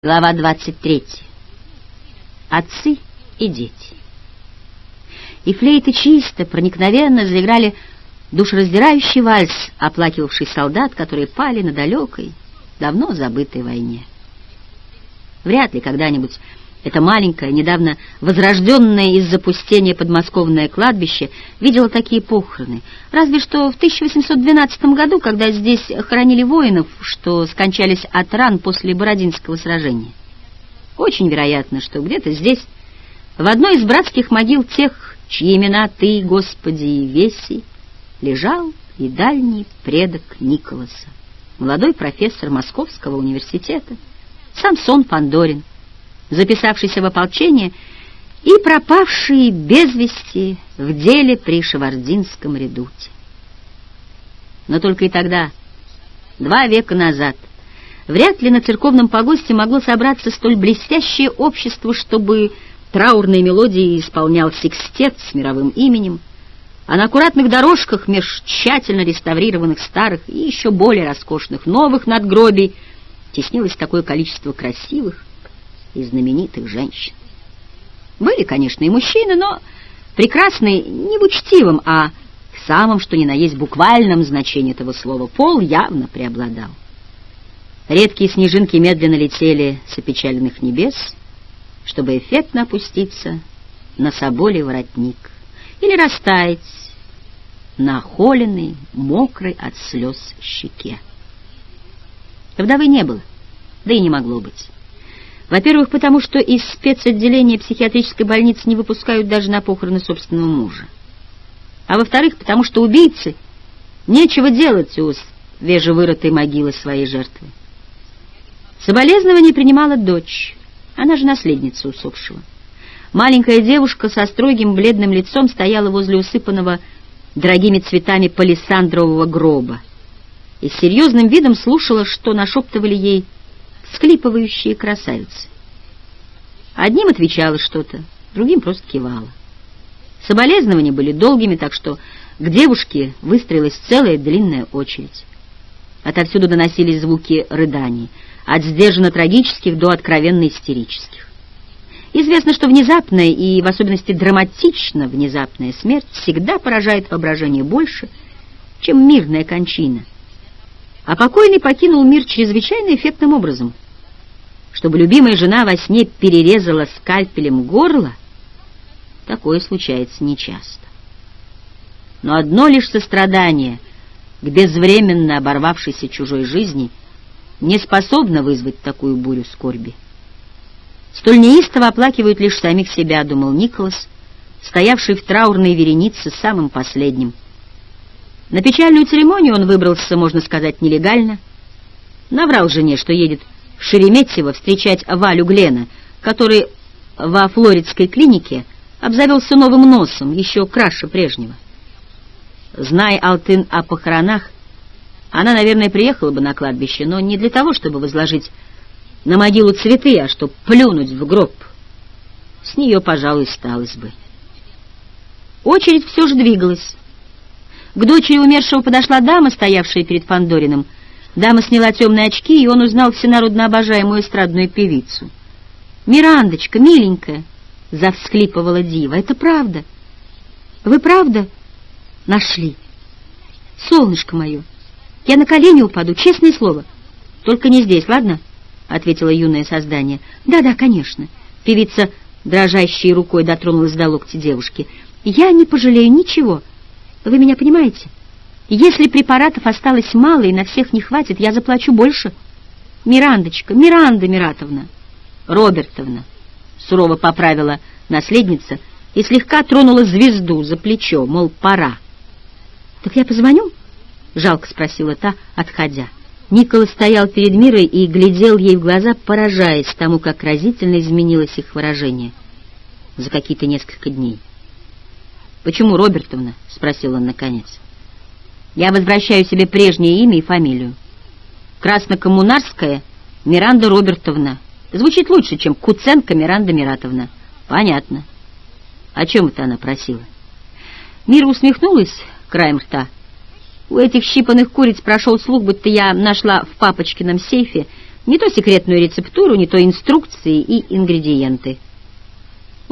Глава 23. Отцы и дети. И флейты чисто, проникновенно заиграли душераздирающий вальс, оплакивавший солдат, которые пали на далекой, давно забытой войне. Вряд ли когда-нибудь это маленькое, недавно возрожденное из запустения подмосковное кладбище видело такие похороны. Разве что в 1812 году, когда здесь хоронили воинов, что скончались от ран после Бородинского сражения. Очень вероятно, что где-то здесь, в одной из братских могил тех, чьи имена ты, Господи, веси, лежал и дальний предок Николаса, молодой профессор Московского университета, Самсон Фандорин, записавшийся в ополчение и пропавший без вести в деле при Шевардинском редуте. Но только и тогда, два века назад, вряд ли на церковном погосте могло собраться столь блестящее общество, чтобы траурные мелодии исполнял секстет с мировым именем, а на аккуратных дорожках меж тщательно реставрированных старых и еще более роскошных новых надгробий теснилось такое количество красивых, и знаменитых женщин. Были, конечно, и мужчины, но прекрасные не в учтивом, а в самом, что ни на есть буквальном значении этого слова, пол явно преобладал. Редкие снежинки медленно летели с опечаленных небес, чтобы эффектно опуститься на соболий воротник или растаять на холеной, мокрой от слез щеке. Вдовы не было, да и не могло быть. Во-первых, потому что из спецотделения психиатрической больницы не выпускают даже на похороны собственного мужа. А во-вторых, потому что убийцы нечего делать у свежевырытой могилы своей жертвы. Соболезнование принимала дочь, она же наследница усопшего. Маленькая девушка со строгим бледным лицом стояла возле усыпанного дорогими цветами палисандрового гроба и с серьезным видом слушала, что нашептывали ей всклипывающие красавицы. Одним отвечала что-то, другим просто кивала. Соболезнования были долгими, так что к девушке выстроилась целая длинная очередь. Отовсюду доносились звуки рыданий, от сдержанно трагических до откровенно истерических. Известно, что внезапная и в особенности драматично внезапная смерть всегда поражает воображение больше, чем мирная кончина — а покойный покинул мир чрезвычайно эффектным образом. Чтобы любимая жена во сне перерезала скальпелем горло, такое случается нечасто. Но одно лишь сострадание к безвременно оборвавшейся чужой жизни не способно вызвать такую бурю скорби. Столь неистово оплакивают лишь самих себя, думал Николас, стоявший в траурной веренице самым последним — на печальную церемонию он выбрался, можно сказать, нелегально. Наврал жене, что едет в Шереметьево встречать Валю Глена, который во флоридской клинике обзавелся новым носом, еще краше прежнего. Зная Алтын о похоронах, она, наверное, приехала бы на кладбище, но не для того, чтобы возложить на могилу цветы, а чтобы плюнуть в гроб. С нее, пожалуй, сталось бы. Очередь все же двигалась. К дочери умершего подошла дама, стоявшая перед Фандориным. Дама сняла темные очки, и он узнал всенародно обожаемую эстрадную певицу. «Мирандочка, миленькая!» — завсхлипывала дива. «Это правда? Вы правда нашли? Солнышко мое, я на колени упаду, честное слово. Только не здесь, ладно?» — ответила юное создание. «Да-да, конечно». Певица, дрожащей рукой, дотронулась до локти девушки. «Я не пожалею ничего». Вы меня понимаете? Если препаратов осталось мало и на всех не хватит, я заплачу больше. Мирандочка, Миранда Миратовна, Робертовна, сурово поправила наследница и слегка тронула звезду за плечо, мол, пора. Так я позвоню? Жалко спросила та, отходя. Никола стоял перед Мирой и глядел ей в глаза, поражаясь тому, как разительно изменилось их выражение за какие-то несколько дней. «Почему Робертовна?» — спросил он наконец. «Я возвращаю себе прежнее имя и фамилию. Краснокоммунарская Миранда Робертовна. Звучит лучше, чем Куценко Миранда Миратовна. Понятно. О чем это она просила?» Мира усмехнулась краем рта. У этих щипанных куриц прошел слух, будто я нашла в папочкином сейфе Не то секретную рецептуру, не то инструкции и ингредиенты.